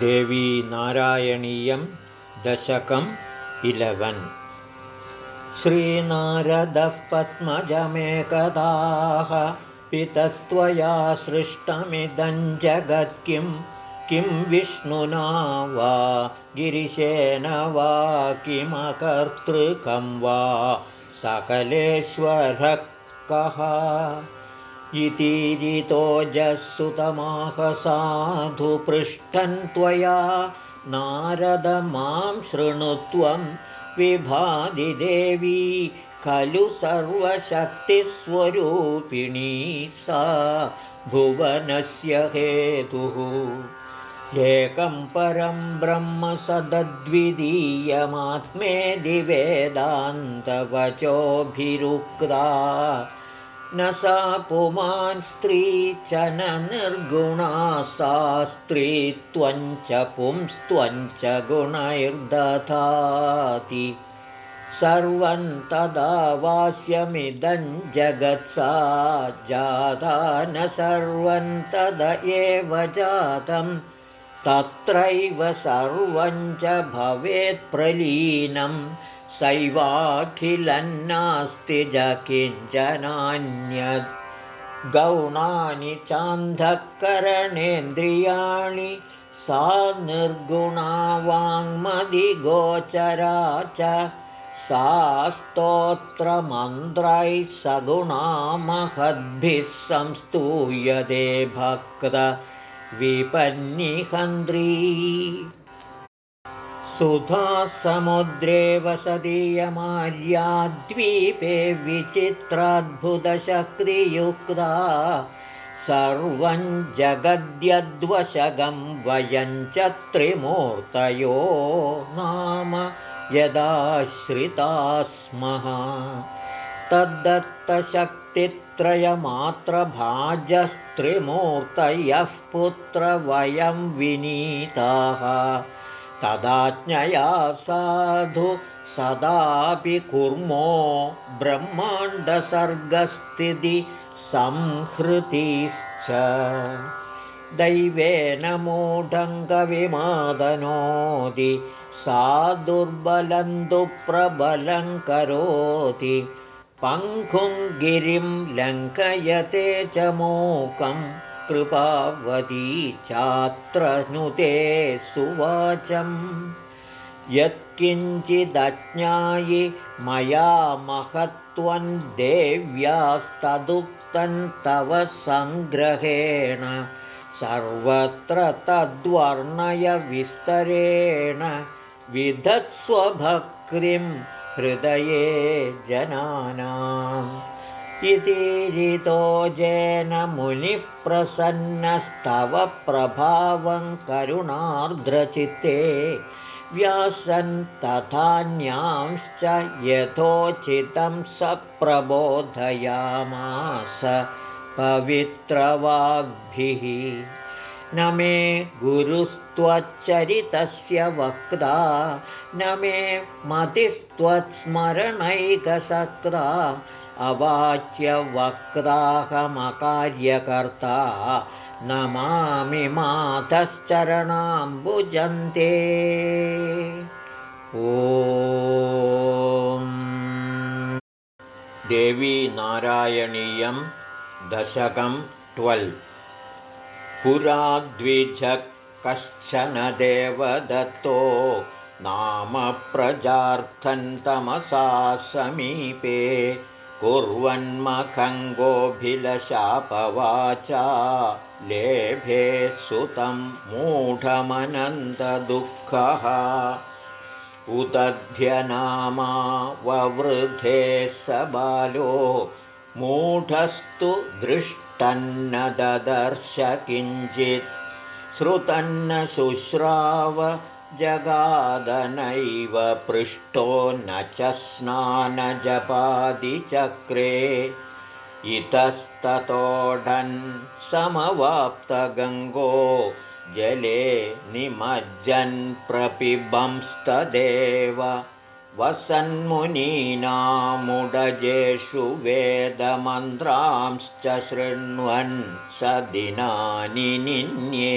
देवी नारायणीयं दशकम् इलवन्। श्रीनारदः पद्मजमेकदाः पितस्त्वया सृष्टमिदं जगत् किं किं विष्णुना वा गिरिशेन वा किमकर्तृकं वा सकलेश्वरः कः इतिजितोजःसुतमाहसाधु पृष्ठन् त्वया नारद मां शृणुत्वं विभादिदेवी खलु सर्वशक्तिस्वरूपिणी सा भुवनस्य हेतुः। एकं परं ब्रह्म सदद्वितीयमात्मेदि वेदान्तवचोभिरुक्ता न सा पुमान् स्त्री च न निर्गुणा सा स्त्रीत्वञ्च पुंस्त्वञ्च गुणैर्दधाति। सर्वं तदा वास्यमिदं जगत्सा जाता न सर्वं तद एव जातं तत्रैव सर्वं च भवेत्प्रलीनं सैवाखिलन्नास्ति ज किञ्चनान्यद्। गौणानि चान्धःकरणेन्द्रियाणि सा निर्गुणा वाङ्मदिगोचरा च। सा स्तोत्रमन्त्रैः सगुणा महद्भिः संस्तूयते भक्तविपन्निहन्त्री सुधासमुद्रे वसदीयमार्याद्वीपे विचित्राद्भुतशक्तियुक्ता। सर्वं जगद्यद्वशगं वयं च त्रिमूर्तयो नाम यदाश्रिता स्मः तद्दत्तशक्तित्रयमात्रभाजस्त्रिमूर्तयः पुत्र वयं विनीताः तदाज्ञया साधु सदापि कुर्मो ब्रह्माण्डसर्गस्थितिसंहृतिश्च दैवेन मूढङ्गविमादनोति सा दुर्बलं दुप्रबलं करोति। पङ्खुं गिरिं लङ्कयते च मोकं कृपावती चात्र नुते सुवाचम् यत्किञ्चिदज्ञायि मया महत्त्वं देव्यास्तदुक्तं तव सङ्ग्रहेण। सर्वत्र तद्वर्णयविस्तरेण विधत्स्वभक्तिं हृदये जनानाम् इति रितो जेन मुनिः प्रसन्नस्तव प्रभावं करुणार्द्रचित्ते व्यासन् तथान्यांश्च यथोचितं स प्रबोधयामास पवित्रवाग्भिः। न मे गुरुस्त्वच्चरितस्य वक्ता न मे मतिस्त्वत्स्मरणैकसक्ता अवाच्यवक्ताहमकार्यकर्ता नमामि मातश्चरणाम्बुजन्ते। ओ देवी नारायणीयं दशकं ट्वेल्व् पुराद्विज कश्चन देवदत्तो नाम प्रजार्थन्तमसा समीपे कुर्वन्मखङ्गोऽभिलशापवाचा लेभे सुतं मूढमनन्तदुःखः। उदध्यनामा ववृधे स बालो। मूढस्तु दृष्ट तन्न ददर्श किञ्चित्। श्रुतन्न शुश्राव जगादनैव पृष्टो न च स्नानजपादिचक्रे इतस्ततोढन् समवाप्तगङ्गो जले निमज्जन् प्रपिबंस्तदेव वसन्मुनीनामुडजेषु वेदमन्त्रांश्च शृण्वन् स दिनानि निन्ये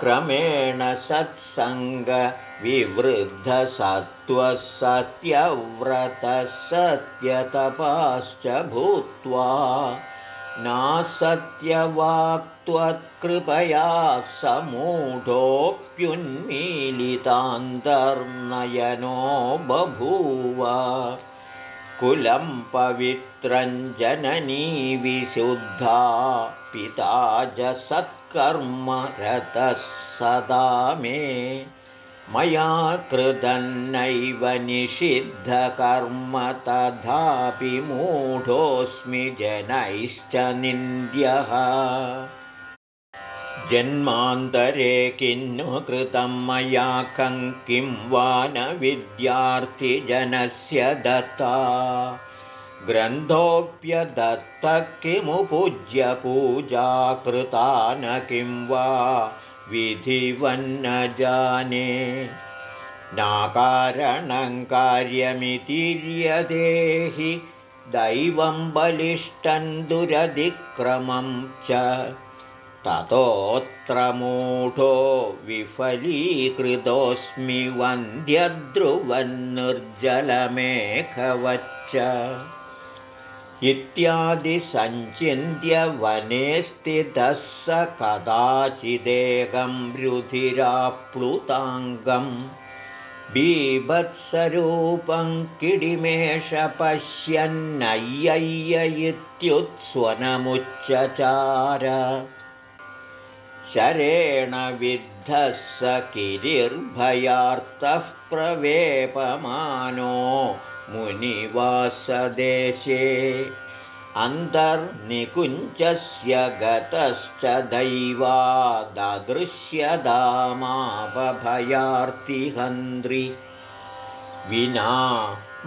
क्रमेण सत्सङ्गविवृद्धसत्त्वः सत्यव्रतः सत्यतपाश्च भूत्वा नासत्यवाक्त्वत्कृपया समूढोऽप्युन्मीलितान्तर्नयनो बभूव कुलं पवित्रं जननी विशुद्धा पिता च सत्कर्मरतः सदा मे। मया कृतन्नैव निषिद्धकर्म तथापि मूढोऽस्मि जनैश्च निन्द्यः। जन्मान्तरे किन्नु कृतं मया कं किं वा न विद्यार्थिजनस्य दत्ता ग्रन्थोऽप्यदत्तः किमुपूज्य पूजा कृता न किं वा? विधिवन्न जाने। नाकारणं कार्यमितीर्यदेहि। दैवं बलिष्ठं दुरधिक्रमं च। ततोऽत्र मूढो विफलीकृतोऽस्मि वन्द्यध्रुवन्निर्जलमेघवच्च इत्यादिसञ्चिन्त्य वने स्थितः स कदाचिदेकं रुधिराप्लुताङ्गं बीभत्सरूपं किडिमेष पश्यन्नय्यय्य इत्युत्स्वनमुच्चचार। शरेण विद्धः स किरिर्भयार्तः प्रवेपमानो मुनिवासदेशे अन्तर्निकुञ्चस्य गतश्च दैवाददृश्यदामापभयार्तिहन्त्रि विना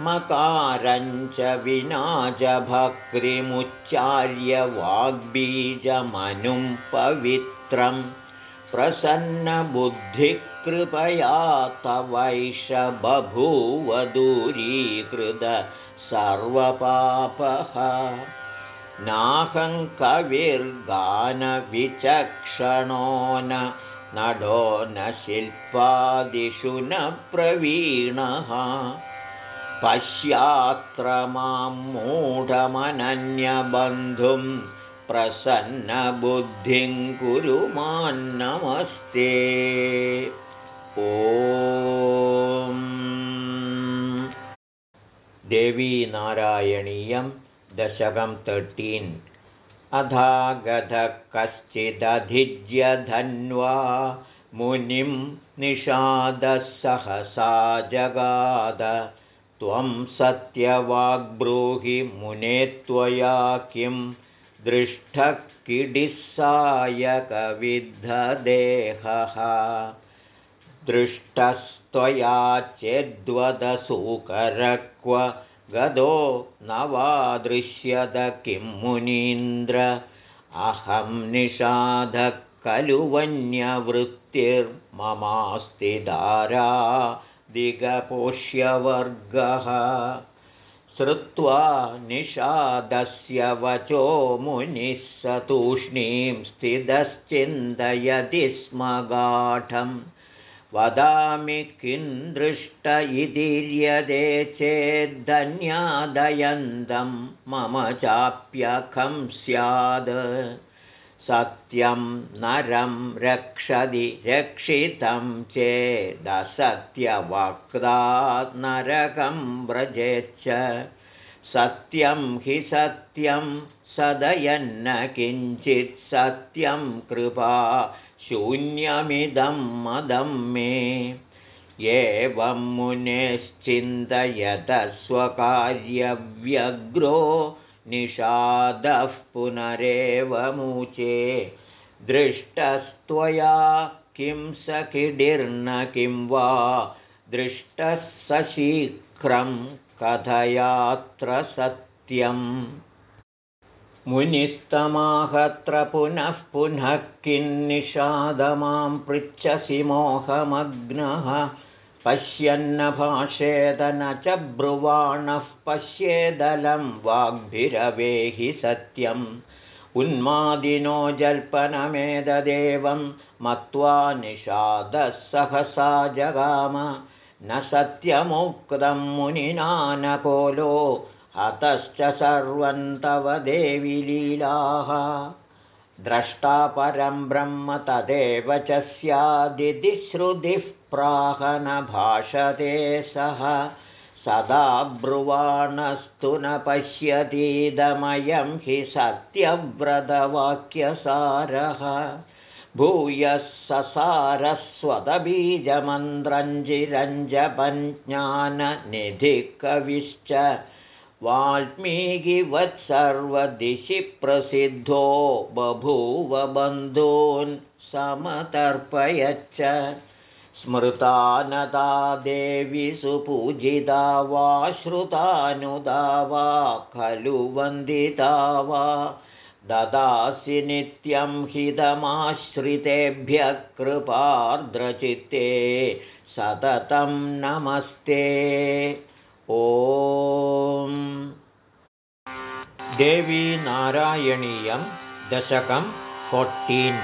मकारञ्च विना च भक्तिमुच्चार्य वाग्बीजमनुं पवित्रम् प्रसन्नबुद्धिकृपया तवैष बभूव दूरीकृत सर्वपापः नाहङ्कविर्गानविचक्षणो नडो न शिल्पादिषु न प्रवीणः पश्यात्र मां मूढमनन्यबन्धुं प्रसन्नबुद्धिं कुरु मान्नमस्ते ओ देवीनारायणीयं दशकं तर्टीन् अधागधः कश्चिदधिज्यधन्वा मुनिं निषादः सहसा जगाद। त्वं सत्यवाग्ब्रूहि मुने त्वया किं दृष्टः किडिस्सायकविद्धदेहः दृष्टस्त्वया चेद्वदसूकरक्व गदो न वा दृश्यत किं मुनीन्द्र। अहं निषादः खलु वन्यवृत्तिर्ममास्ति दारा दिगपोष्यवर्गः। श्रुत्वा निषादस्य वचो मुनिः स तूष्णीं स्थितश्चिन्तयति स्म गाढं वदामि किं दृष्ट इदीर्यते चेद्धन्यादयन्तं मम चाप्यखं स्यात् सत्यं नरं रक्षति रक्षितं चेदसत्यवक्ता नरकं व्रजेच्च। सत्यं हि सत्यं सदयन्न किञ्चित् सत्यं कृपा शून्यमिदं मदं मे। एवं मुनेश्चिन्तयतः स्वकार्यव्यग्रो निषादः पुनरेवमुचे दृष्टस्त्वया किं स किडिर्न किं वा? दृष्टः स शीघ्रं कथयात्र सत्यम् मुनिस्तमाहत्र पुनः पुनः किन्निषाद मां पृच्छसि मोहमग्नः। पश्यन्न भाषेद न च ब्रुवाणः पश्येदलं वाग्भिरवेहि सत्यं उन्मादिनो जल्पनमेददेवं मत्वा निषादः सहसा जगाम। न सत्यमुक्तं मुनिना न कोलो हतश्च सर्वं तव देवि लीलाः। द्रष्टा परं ब्रह्म तदेव च स्यादिति श्रुतिः प्राह न भाषते सः। सदा ब्रुवाणस्तु न पश्यतीदमयं हि सत्यव्रतवाक्यसारः। भूयः ससारस्वतबीजमन्त्रञ्जिरञ्जपञ्ज्ञाननिधिकविश्च वाल्मीकिवत्सर्वदिशि प्रसिद्धो बभूव बन्धून् समतर्पयच्च। स्मृता नदा देवि सुपूजिता वा श्रुतानुदा वा खलु वन्दिता वा। ददासि नित्यं हितमाश्रितेभ्यः कृपार्द्रचित्ते सततं नमस्ते ॐ नारायणीयं दशकं फोर्टीन्।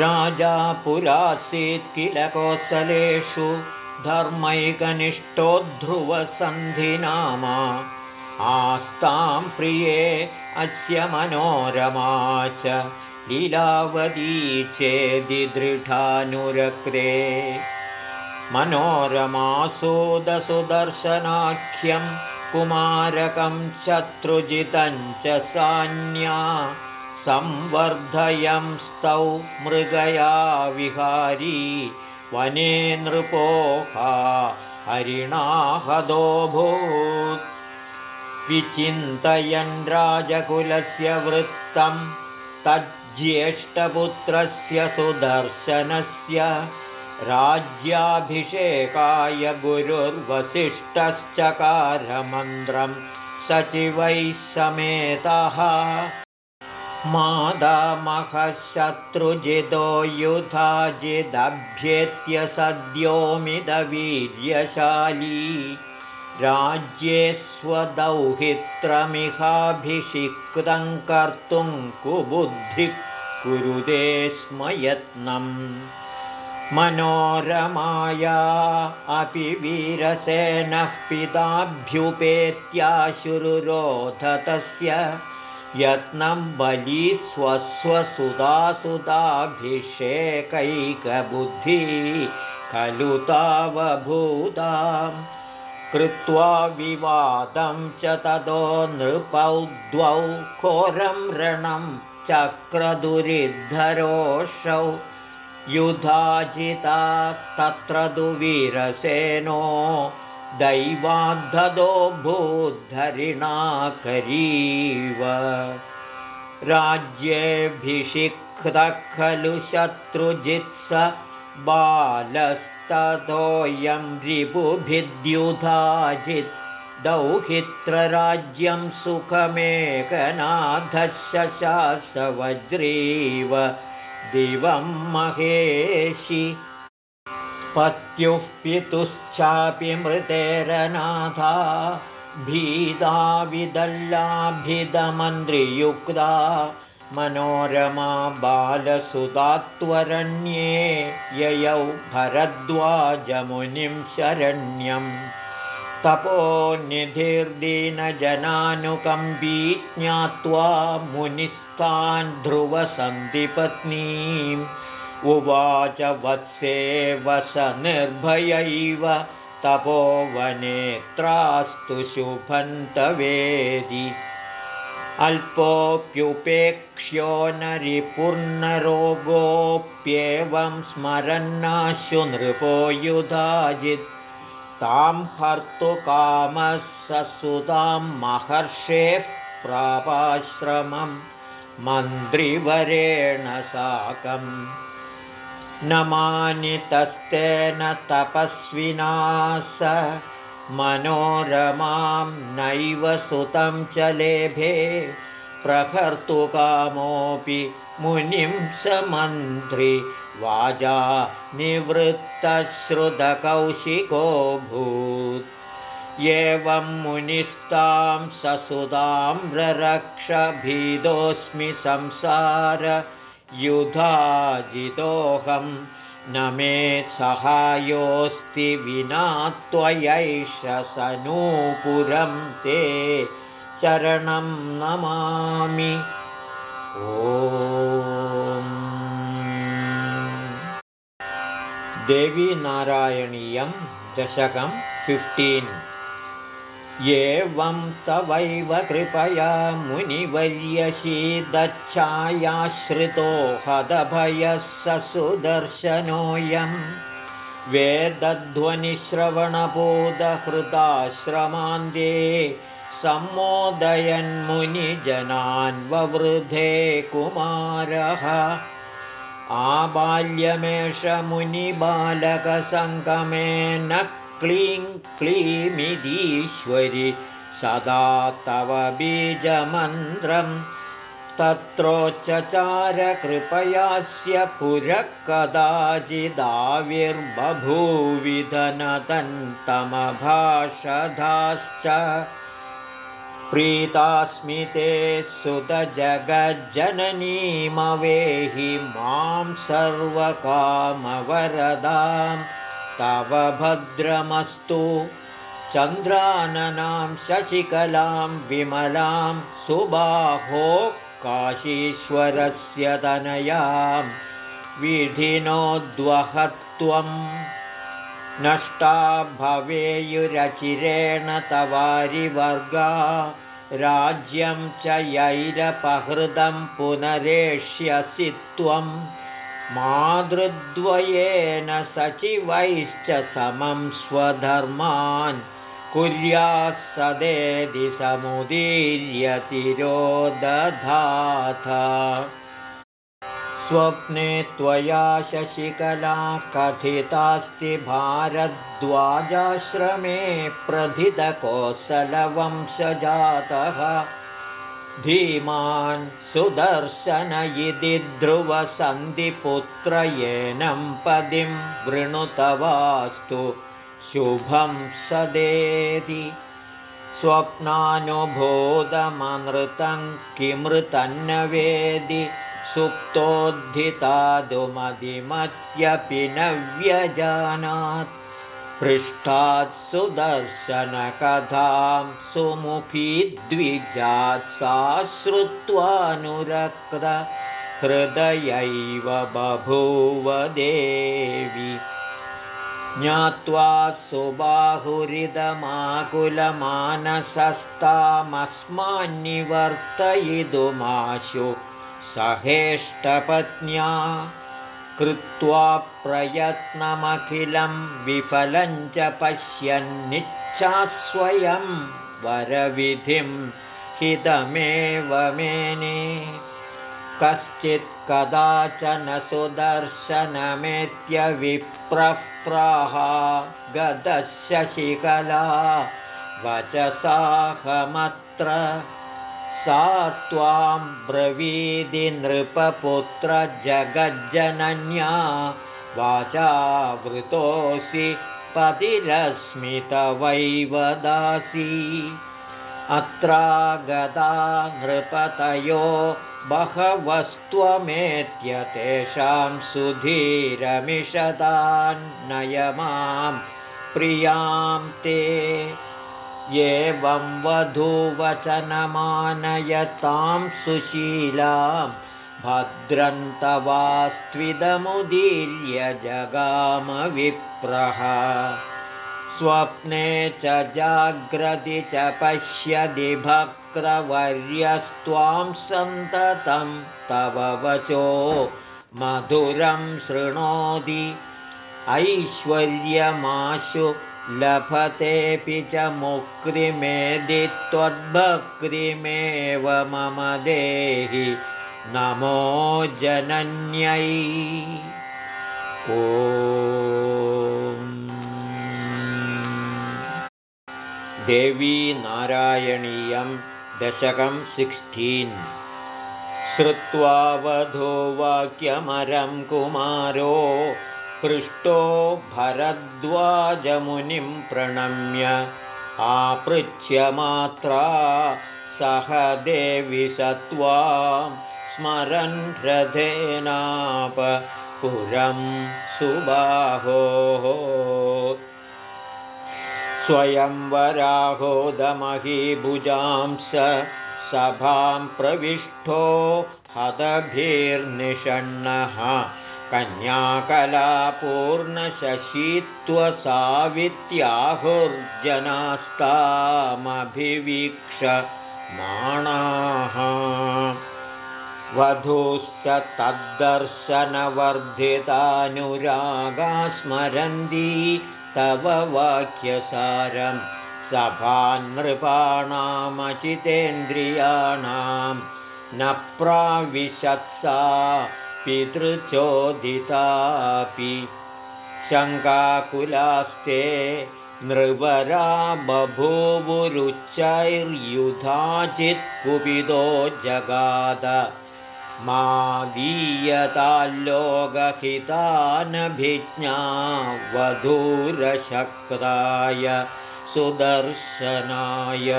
राजा पुरासीत् किल कोसलेषु धर्मैकनिष्ठो ध्रुवसन्धिनामा आस्तां प्रिये अस्य मनोरमा च लीलावती चेदिदृढानुरक्रे मनोरमासोदसुदर्शनाख्यं कुमारकं शत्रुजितं च सान्या संवर्धयं स्तौ मृगया विहारी वने नृपोहा हरिणाहदोऽभूत्। विचिन्तयन् राजकुलस्य वृत्तं तज्ज्येष्ठपुत्रस्य सुदर्शनस्य राज्याभिषेकाय गुरुर्वसिष्ठश्चकारमन्त्रं सचिवैः समेतः। मादामहशत्रुजितो युधाजिदभ्येत्य सद्योमिदवीर्यशाली। राज्ये स्वदौहित्रमिहाभिषिक्तं कर्तुं कुबुद्धिः कुरुते स्म यत्नम् मनोरमाया अपि वीरसेनः पिताभ्युपेत्याशुरुरोध तस्य यत्नं बली स्वस्वसुधासुधाभिषेकैकबुद्धिः खलु तावभूतां। कृत्वा विवादं च ततो नृपौ द्वौ घोरं रणं चक्रदुरिद्धरोषौ युधाजिता तत्र दुवीरसेनो दैवाद्धदो भूद्धरिणाकरीव राज्येऽभिषिक्तः खलु शत्रुजित्स बालस्ततोऽयं रिपुभिद्युधाजित् दौहित्रराज्यं सुखमेकनाथशशासवज्रीव दिवं महेशि पत्युः पितुश्चापि मृतेरनाथा भीदा विदल्लाभिदमन्त्रियुक्ता मनोरमा बालसुतात्वरण्ये ययौ भरद्वाजमुनिं शरण्यम् तपोनिधिर्दीनजनानुकम्बी ज्ञात्वा मुनिस्तान् ध्रुवसन्धिपत्नीम् उवाच वत्से वस निर्भयैव तपोवनेत्रास्तु शुभन्तवेदि। अल्पोऽप्युपेक्ष्यो नरिपूर्णरोगोऽप्येवं स्मरन्नाशु नृपो युधाजित्। तां हर्तुकामः ससुतां महर्षेः प्रापाश्रमं मन्त्रिवरेण साकम्। न मानितस्तेन तपस्विना स मनोरमां नैव सुतं च लेभे। प्रकर्तुकामोऽपि मुनिं स मन्त्रि। वाजा निवृत्तश्रुतकौशिकोऽभूत् एवं मुनिस्तां ससुतां संसारयुधाजितोऽहं न मे सहायोऽस्ति विना त्वयैष सनूपुरं ते चरणं नमामि। देवीनारायणीयं दशकं फिफ्टीन् एवं तवैव कृपया मुनिवर्यशीदच्छायाश्रितो हदभयः स सुदर्शनोऽयं वेदध्वनिश्रवणबोधहृदाश्रमान्ध्ये सम्मोदयन्मुनिजनान्ववृधे कुमारः। आबाल्यमेष मुनिबालकसङ्गमेन क्लीं क्लीमिदीश्वरि सदा तव बीजमन्त्रं। तत्रोच्चचारकृपयास्य पुरः कदाचिदाविर्बभूविधनदन्तमभाषधाश्च प्रीतास्मि ते सुतजगज्जननीमवेहि मां सर्वकामवरदाम् तव भद्रमस्तु। चन्द्राननां शशिकलां विमलां सुबाहो काशीश्वरस्य तनयां। विधिनोद्वहत्वं नष्टा भवेयुरचिरेण तवारिवर्गा। राज्यं च यैरपहृदं पुनरेष्यसि त्वम् मातृद्वयेन सचिवैश्च समं स्वधर्मान् कुर्यात् सदेदि समुदीर्यतिरोदधाथ स्वप्ने त्वया शशिकला कथितास्ति भारद्वाजाश्रमे प्रथितकोसलवंशजातः धीमान् सुदर्शन इति ध्रुवसन्धिपुत्रयेनं पदिं वृणुतवास्तु शुभं सदेति। स्वप्नानुभूतमनृतं किमृतन्न वेदि सुप्तोद्धितादुमदिमत्यपि न व्यजानात् पृष्ठात् सुदर्शनकथां सुमुखी द्विजात् सा श्रुत्वानुरक्तहृदयैव बभूव देवि ज्ञात्वा सुबाहुरिदमाकुलमानसस्तामस्मान्निवर्तयितुमाशु सहेष्टपत्न्या कृत्वा प्रयत्नमखिलं विफलं च पश्यन्निच्छास्वयं वरविधिं हितमेव मेने। कश्चित् कदाचन सुदर्शनमेत्यविप्रः गदस्य शिखला वचसाहमत्र सा त्वां ब्रवीदि नृपपुत्रजगज्जनन्या वाचावृतोऽसि पतिरस्मितवैव दासी। अत्रागता नृपतयो बहवस्त्वमेत्य तेषां सुधीरमिषदान्नय मां प्रियां ते एवं वधूवचनमानयतां सुशीलां भद्रन्तवास्त्विदमुदीर्य जगामविप्रः स्वप्ने च जाग्रति च पश्यदि भक्तवर्यस्त्वां सन्ततं तव वचो मधुरं शृणोति ऐश्वर्यमाशु लभतेऽपि च मुक्तिमेदि त्वद्भक्तिमेव मम देहि। नमो जनन्यै। देवी नारायणीयं दशकं सिक्स्टीन्। श्रुत्वा वधो वाक्यमरं कुमारो पृष्टो भरद्वाजमुनिं प्रणम्य आपृच्छ्यमात्रा सह देवि सत्त्वा स्मरन् रथेनाप पुरं सुबाहोः। स्वयंवराहोदमहीभुजांस सभां प्रविष्टो हदभिर्निषण्णः कन्याकलापूर्णशशीत्वसावित्याहुर्जनास्तामभिवीक्ष माणाः। वधूश्च तद्दर्शनवर्धितानुरागा स्मरन्ती तव वाक्यसारं सभानृपाणामचितेन्द्रियाणां न प्राविशत्सा पितृचोदितापि शङ्काकुलास्ते नृवरा बभूवुरुच्चैर्युधाचित्कुपितो जगाद मादीयताल्लोकहितानभिज्ञा वधूरशक्ताय सुदर्शनाय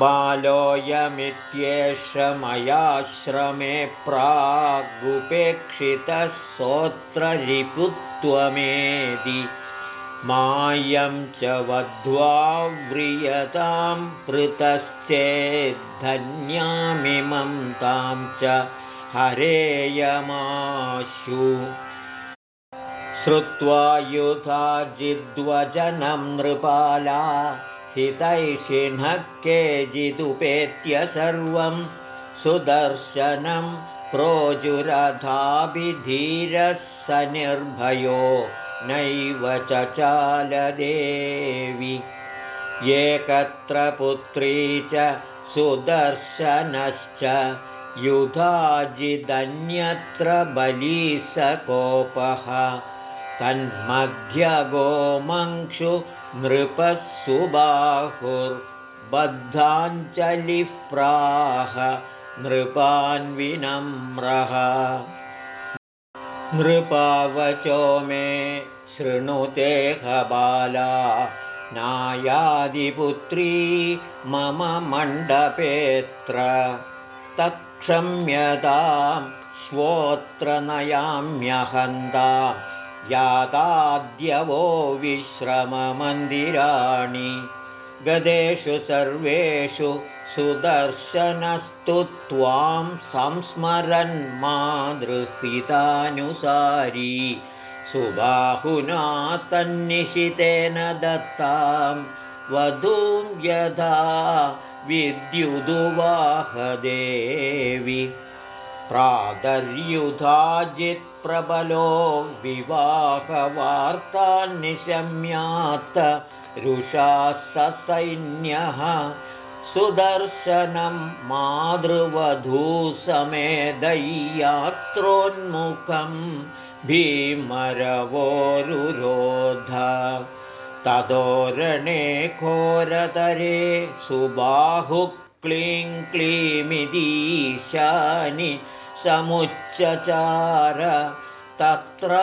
बालोऽयमित्येष मयाश्रमे प्रागुपेक्षितः सोऽत्ररिपुत्वमेदि मायं च वध्वा व्रियतां पृतश्चेद्धन्यामिमं तां च हरेयमाशु। श्रुत्वा युधाजिद्वजनं नृपाला हितैषिणः केजिदुपेत्य सर्वं सुदर्शनं प्रोजुरधाभिधीरः स निर्भयो नैव चालदेवि। एकत्र पुत्री च सुदर्शनश्च युधाजिदन्यत्र बलीसकोपः। तन्मध्यगोमङ्क्षु नृपः सुबाहुर्बद्धाञ्जलिः प्राह नृपान्विनम्रः। नृपावचो मे शृणुतेहबाला नायादिपुत्री मम मण्डपेऽत्र तत्क्षम्यतां स्वोत्र नयाम्यहन्ता याताद्यवो विश्रममन्दिराणि। गदेषु सर्वेषु सुदर्शनस्तु त्वां संस्मरन्मादृहितानुसारी सुबाहुना तन्निशितेन दत्तां वधूं यथा विद्युदुवाहदेवि प्रातर्युधाजित्प्रबलो विवाहवार्तान्निशम्यात् रुषा ससैन्यः सुदर्शनं मातृवधूसमेदय्यात्रोन्मुखं भीमरवोरुरोध। तदोरणे घोरतरे सुबाहु क्लीं क्लीमिदीशानि समुच्चचार तत्र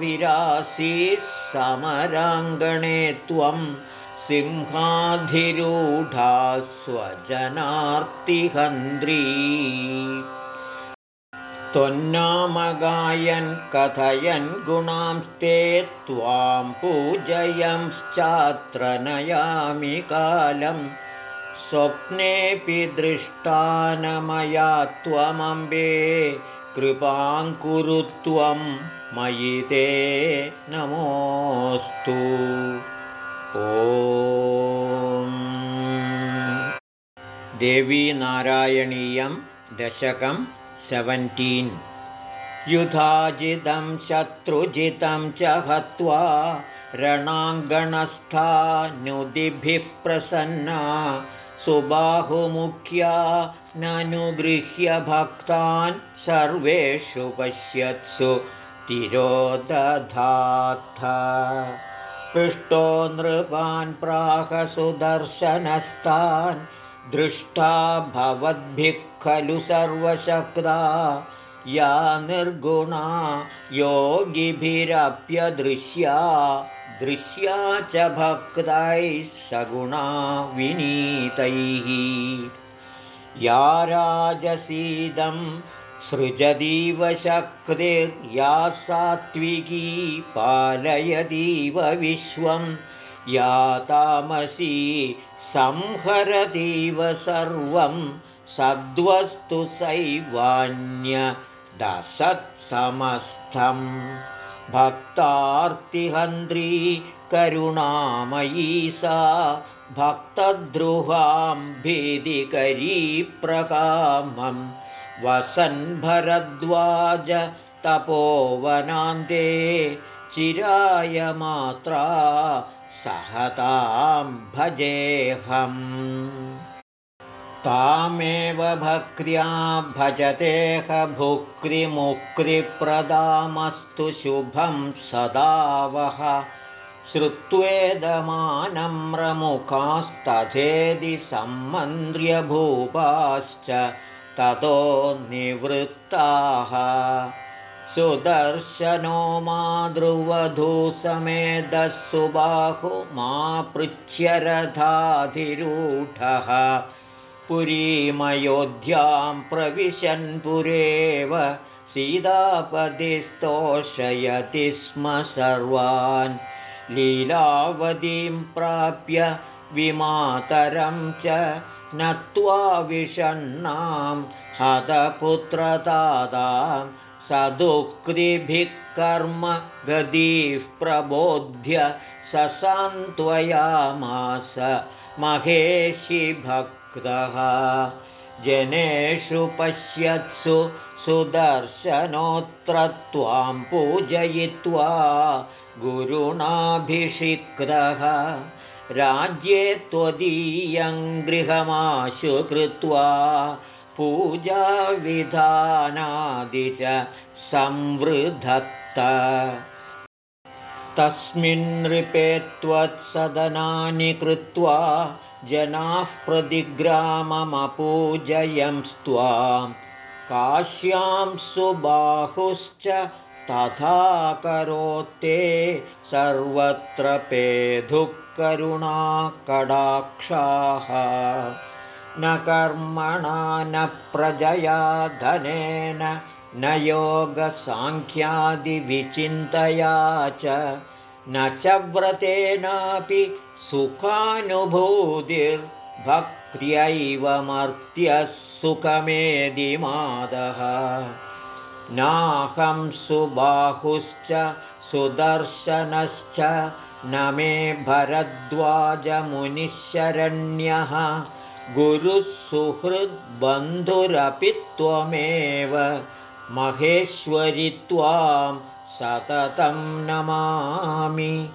विरासीः समराङ्गणे त्वं सिंहाधिरूढा स्वजनार्तिहन्द्री। त्वन्नामगायन् कथयन् गुणांस्ते त्वां पूजयंश्चात्र नयामि कालं स्वप्नेऽपि दृष्टानमया त्वमम्बे कृपाङ्कुरु त्वं मयि ते नमोऽस्तु। देवीनारायणीयं दशकं सेवन्टीन्। युधाजितं शत्रुजितं च हत्वा रणाङ्गणस्थानुदिभिः प्रसन्ना सुबाहुमुख्या ननुगृह्य भक्तान् सर्वेषु पश्यत्सु तिरोदधाथ पृष्टो नृपान् प्राहसुदर्शनस्तान् दृष्टा भवद्भिः खलु सर्वशक्ता। या निर्गुणा योगिभिरप्यदृश्या दृश्या च भक्तैः सगुणा विनीतैः। या राजसीदं सृजदीव शक्तिर्या सात्विकी पालयदीव विश्वं या तामसी संहरतीव सर्वं सद्वस्तु सैवान्यदसत्समस्थम् भक्तार्तिहन्त्री करुणामयी सा भक्तद्रुहां भीदिकरी प्रकामं वसन्भरद्वाज तपोवनान्ते चिराय मात्रा सहतां भजेऽहम् तामेव भक्र्या भजतेह भुक्रिमुक्रिप्रदामस्तु शुभं सदा वः श्रुत्वेदमानम्रमुखास्तथेदि सम्मन्द्र्यभूपाश्च ततो निवृत्ताः। सुदर्शनो मातृवधूसमेधः सुबाहु मा पृच्छ्यरथाधिरूढः पुरीमयोध्यां प्रविशन्पुरेव सीतापतिस्तोषयति स्म सर्वान्। लीलावतीं प्राप्य विमातरं च नत्वा विषण्णां हतपुत्रतादां सदुक्तिभिः कर्म गदीः प्रबोध्य ससान्त्वयामास महेशि भक्तः जनेषु पश्यत्सु सुदर्शनोऽत्र त्वां पूजयित्वा गुरुणाभिषिक्तः। राज्ये त्वदीयं गृहमाशु कृत्वा पूजाविधानादि च संवृधत्त तस्मिन्नृपे त्वत्सदनानि कृत्वा जनाः प्रतिग्राममपूजयंस्त्वां काश्यां सुबाहुश्च तथा करोत्ते सर्वत्र पेधुकरुणाकडाक्षाः न कर्मणा न प्रजया धनेन न योगसाङ्ख्यादिविचिन्तया च। न च व्रतेनापि सुखानुभूतिर्भक्त्यैव मर्त्यः सुखमेदिमादः नाहं सुबाहुश्च सुदर्शनश्च न मे भरद्वाजमुनिशरण्यः। गुरुः सुहृद्बन्धुरपि त्वमेव। महेश्वरि त्वां सततं नमामि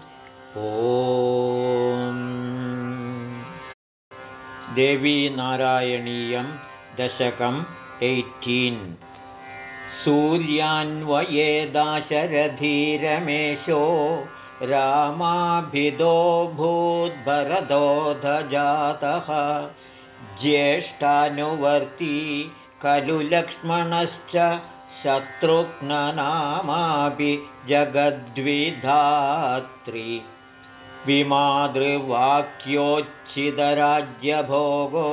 देवीनारायणीयं दशकम् एय्टीन्। सूर्यान्वयेदाशरधीरमेशो रामाभिदो भूद्भरदोधजातः। ज्येष्ठानुवर्ती खलु लक्ष्मणश्च शत्रुघ्ननामापि जगद्विधात्री विमातृवाक्योच्छिदराज्यभोगो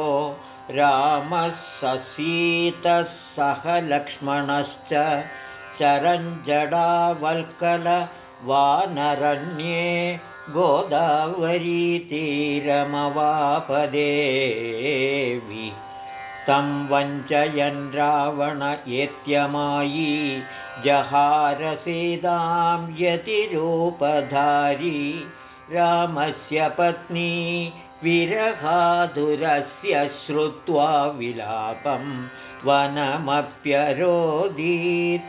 रामः ससीतः सह लक्ष्मणश्च चरञ्जडावल्कलवानरण्ये गोदावरीतीरमवापदेवि। तं वञ्चयन् रावण एत्यमायी जहारसीतां यतिरूपधारी रामस्य पत्नी विरहाधुरस्य श्रुत्वा विलापं वनमप्यरोदीत्।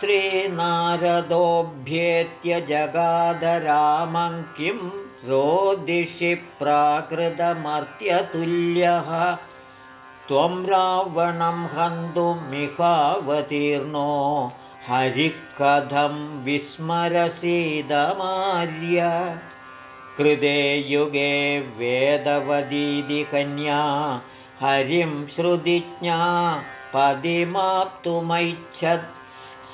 श्रीनारदोऽभ्येत्य जगादरामं किं रोदिषि प्राकृतमर्त्यतुल्यः। त्वं रावणं हन्तुमिहावतीर्णो हरिः कथं विस्मरसीदमार्य कृते युगे वेदवदीदिकन्या हरिं श्रुतिज्ञा पदिमाप्तुमैच्छत्।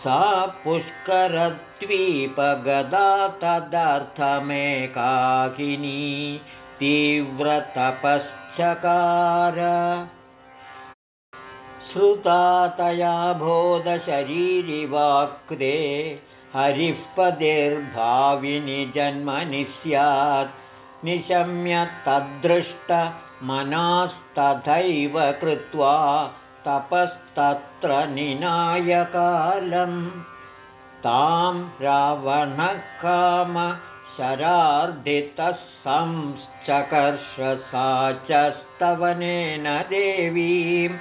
सा पुष्करद्वीपगदा तदर्थमेकाकिनी तीव्रतपश्चकार। श्रुता तया बोधशरीरिवाक्रे हरिः पदेर्भाविनि जन्मनि स्यात्। निशम्य तद्दृष्टमनास्तथैव कृत्वा तपस्तत्र निनायकालं तां रावणकामशरार्दितः संश्चकर्ष सा च स्तवनेन देवीं।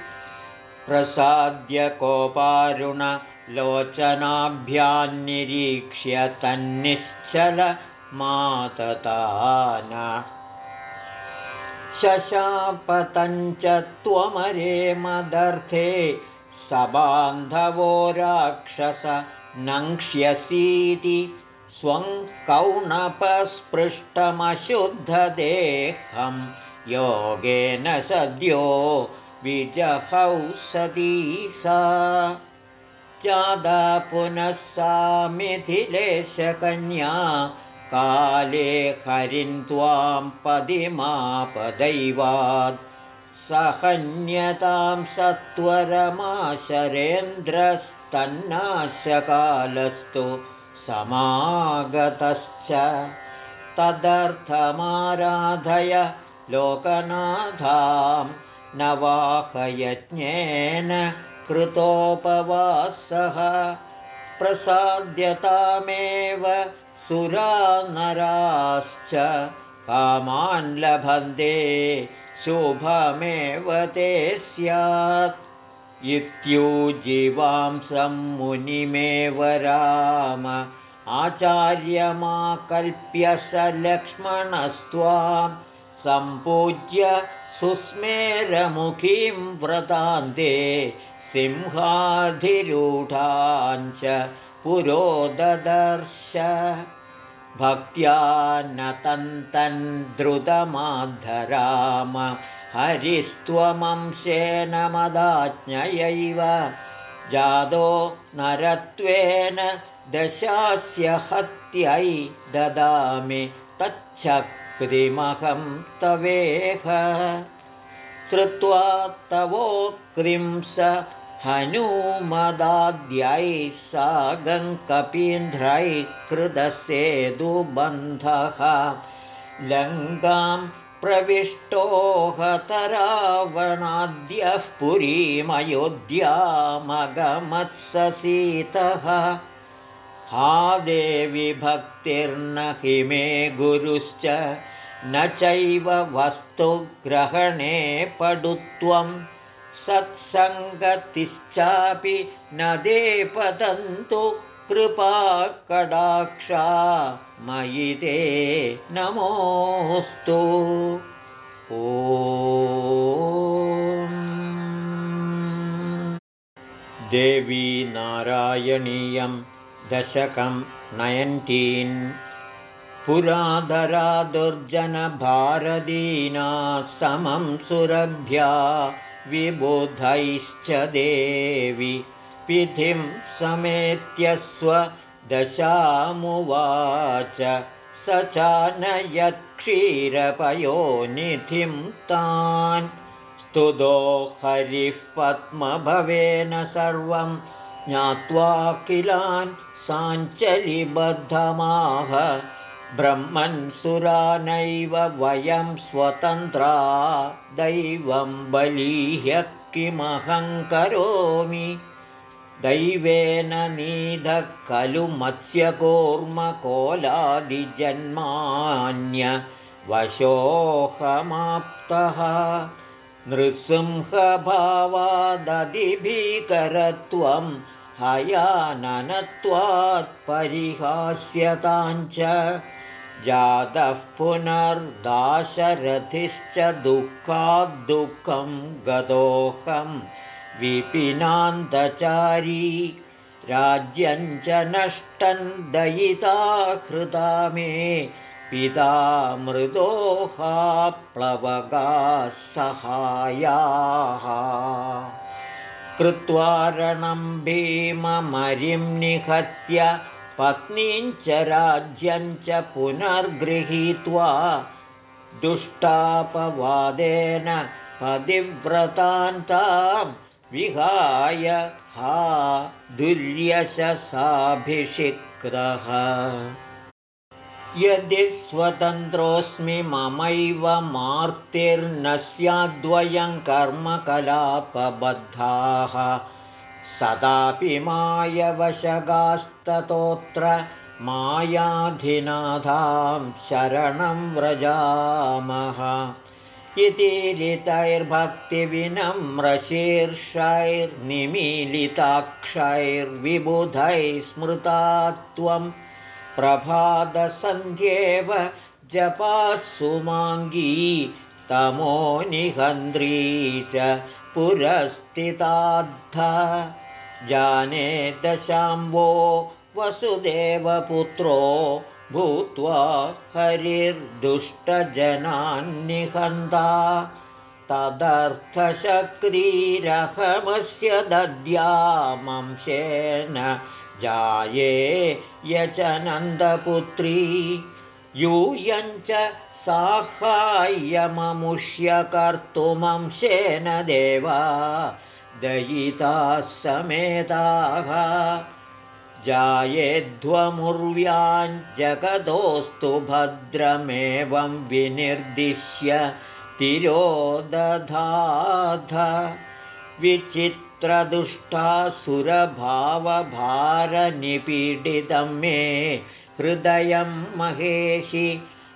प्रसाद्य कोपारुणलोचनाभ्यान्निरीक्ष्य तन्निश्चल माततान शशापतञ्च त्वमरे मदर्थे सबान्धवो राक्षस नङ्क्ष्यसीति स्वं कौणपस्पृष्टमशुद्धदेहं योगेन सद्यो विजहौ सती सा जादा पुनः सा मिथिलेशकन्या काले हरिन् त्वां पदिमापदैवात्। सहन्यतां सत्वरमाशरेन्द्रस्तन्नाशकालस्तु समागतश्च। तदर्थमाराधय लोकनाथां नवाहयज्ञेन कृतोपवासः प्रसाद्यतामेव सुरानराश्च कामान् लभन्ते शुभमेव ते स्यात्। इत्युजीवांसं मुनिमेव राम। आचार्यमाकल्प्य स लक्ष्मणस्त्वां सम्पूज्य सुस्मेरमुखीं व्रतान्ते सिंहाधिरूढाञ्च पुरोददर्श। भक्त्या द्रुतमाद्धराम हरिस्त्वमंशेन मदाज्ञयैव। जादो नरत्वेन दशास्य हत्यै ददामि तच्छक्तिमहं तवेह। श्रुत्वा तवोक्रिंस हनुमदाद्यै सागङ्कपीन्ध्रै कृतसेदुबन्धः। लङ्कां प्रविष्टोहतरावणाद्यः पुरीमयोध्यामगमत्ससीतः। हा देवि भक्तिर्न हि मे गुरुश्च न चैव वस्तुग्रहणे पडुत्वम् सत्सङ्गतिश्चापि न देपतन्तु कृपाकडाक्षा मयि ते नमोऽस्तु। ओ देवी नारायणीयं दशकं नयन्टीन् पुराधरा दुर्जनभारदीना समं सुरभ्या विबुधैश्च देवि विधिं समेत्य स्वदशामुवाच स चानयत्क्षीरपयोनिधिं तान्। स्तुतो हरिः पद्मभवेन सर्वं ज्ञात्वा किलान् साञ्चलिबद्धमाह ब्रह्मन्सुरा वयं स्वतन्त्रा। दैवं बलीह्य किमहं करोमि? दैवेन नीधः खलु मत्स्यकूर्मकोलादिजन्मान्यवशोऽहमाप्तः नृसिंहभावादधिभीकरत्वं हयाननत्वात्परिहास्यताञ्च जातः पुनर्दाशरथिश्च दुःखाद्दुःखं गतोऽहं विपिनान्तचारी राज्यञ्च नष्टं दयिता हृदा मे पिता मृदोहा प्लवगाः सहायाः कृत्वारणं भीममरिं निहत्य पत्नीं च राज्यं च पुनर्गृहीत्वा दुष्टापवादेन पतिव्रतान्तां विहाय हा दुर्यशसाभिषिक्रः यदि स्वतन्त्रोऽस्मि ममैव मार्तिर्न स्याद्वयं कर्मकलापबद्धाः सदापि मायवशगास्ततोऽत्र मायाधिनाथां शरणं व्रजामः। इति रितैर्भक्तिविनम्रशीर्षैर्निमीलिताक्षैर्विबुधैः स्मृता त्वं प्रभातसन्ध्येव जपात्सुमाङ्गी तमोनिहन्त्री च पुरस्थिताद्ध जाने दशाम्बो वसुदेवपुत्रो भूत्वा हरिर्दुष्टजनान्निहन्ता। तदर्थशक्रीरहमस्य दद्यामंशेन जाये यचनन्दपुत्री। यूयञ्च साहाय्यममुष्यकर्तुमंशेन देवा दयिताः समेताः। जायेध्वमुर्व्याञ्जगदोऽस्तु भद्रमेवं विनिर्दिश्य तिरोदधाध विचित्रदुष्टासुरभावभारनिपीडितं मे हृदयं महेशि।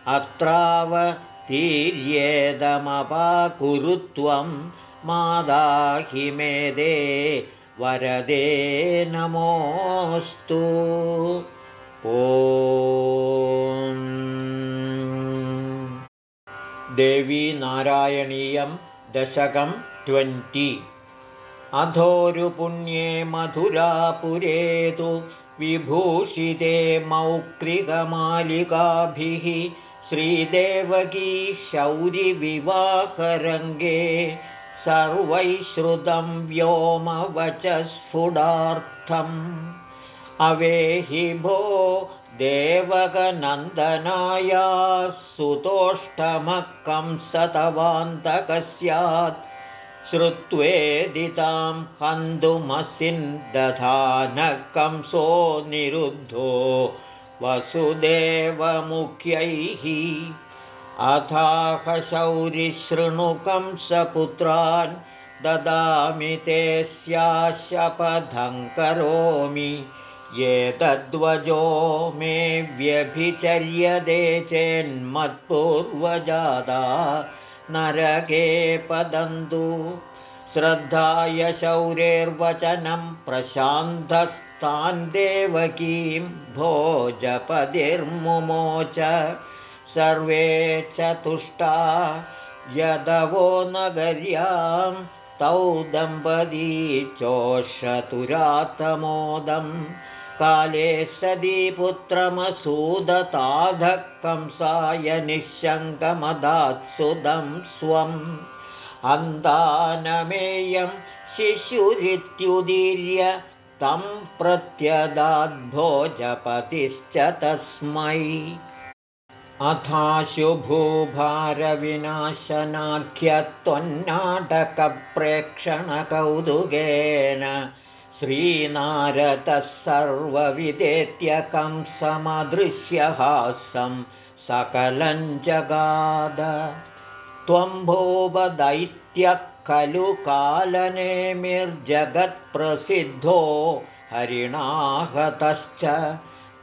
अत्रावतीर्येदमपाकुरुत्वं मेदे वरदे नमोऽस्तु। ओ देवीनारायणीयं दशकं ट्वेण्टि। अधोरुपुण्ये मधुरापुरे तु विभूषिते मौक्रिकमालिकाभिः श्रीदेवकी शौरिविवाहरङ्गे सर्वैश्रुतं व्योमवचस्फुडार्थम्। अवेहि भो देवकनन्दनाया सुतोष्टमकं सतवान्तकः स्यात् श्रुत्वेदितां कंसो निरुद्धो वसुदेवमुख्यैः अथाह शौरिशृणुकं सपुत्रान् ददामि ते स्याशपथं करोमि ये तद्वजो मे व्यभिचर्यदे चेन्मत्पूर्वजादा नरके पदन्तु। श्रद्धाय शौरेर्वचनं प्रशान्तस्तान् देवकीं भोजपदिर्मुमोच सर्वे चतुष्टा यदवो नगर्यां तौ दम्पती चोषतुरातमोदं। काले सदी पुत्रमसूदताधः कंसाय निःशङ्कमदात्सुदं स्वम् अन्तानमेयं शिशुरित्युदीर्य तं प्रत्यदाद्भोजपतिश्च तस्मै अथाशुभूभारविनाशनाख्यत्वन्नाटकप्रेक्षणकौतुकेन श्रीनारदः सर्वविदेत्यकं समदृश्यहासं सकलं जगाद। त्वं भोवदैत्यः खलु कालनेमिर्जगत्प्रसिद्धो हरिणाहतश्च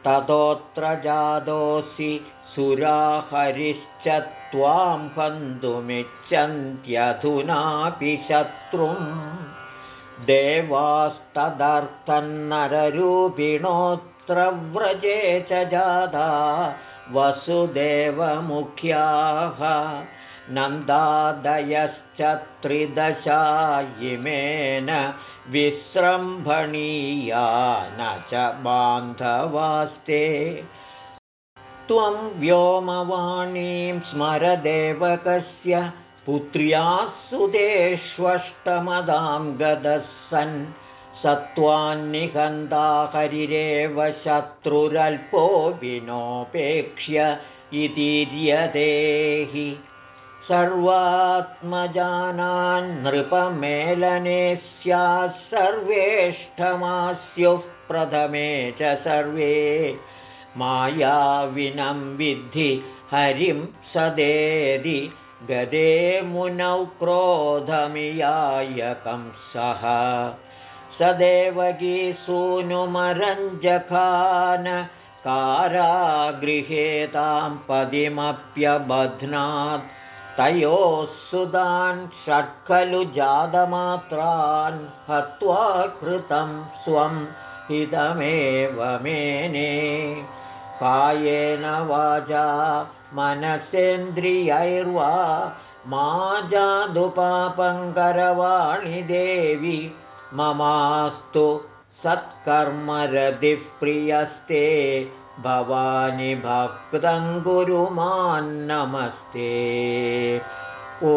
ततोऽत्र जातोऽसि सुराहरिश्च त्वां हन्तुमिच्छन्त्यधुनापि शत्रुं। देवास्तदर्थन्नररूपिणोऽत्र व्रजे च जाता वसुदेवमुख्याः। नन्दादयश्च त्रिदशा इमेन विसृम्भणीया न च बान्धवास्ते त्वं व्योमवाणीं स्मरदेवकस्य पुत्र्याः सुदेष्वष्टमदां गदः सन् सत्त्वान्निकन्दा हरिरेव शत्रुरल्पो विनोपेक्ष्य इतीर्यदेहि सर्वात्मजानान् नृपमेलने स्यात् सर्वेष्ठमास्युः प्रथमे च सर्वे मायाविनं विद्धि हरिं सदेदि गदे मुनौ क्रोधमियायकं सः स देवगीसूनुमरञ्जखान कारागृहेतां पदिमप्यबध्नात्। तयोः सुदान् षट्खलु जातमात्रान् हत्वा कृतं स्वं हितमेव मेने कायेन वाचा मनसेन्द्रियैर्वा। मा जादुपापङ्करवाणि देवि। ममास्तु सत्कर्मरदिः प्रियस्ते। भवानि भक्तं गुरुमान्नमस्ते ओ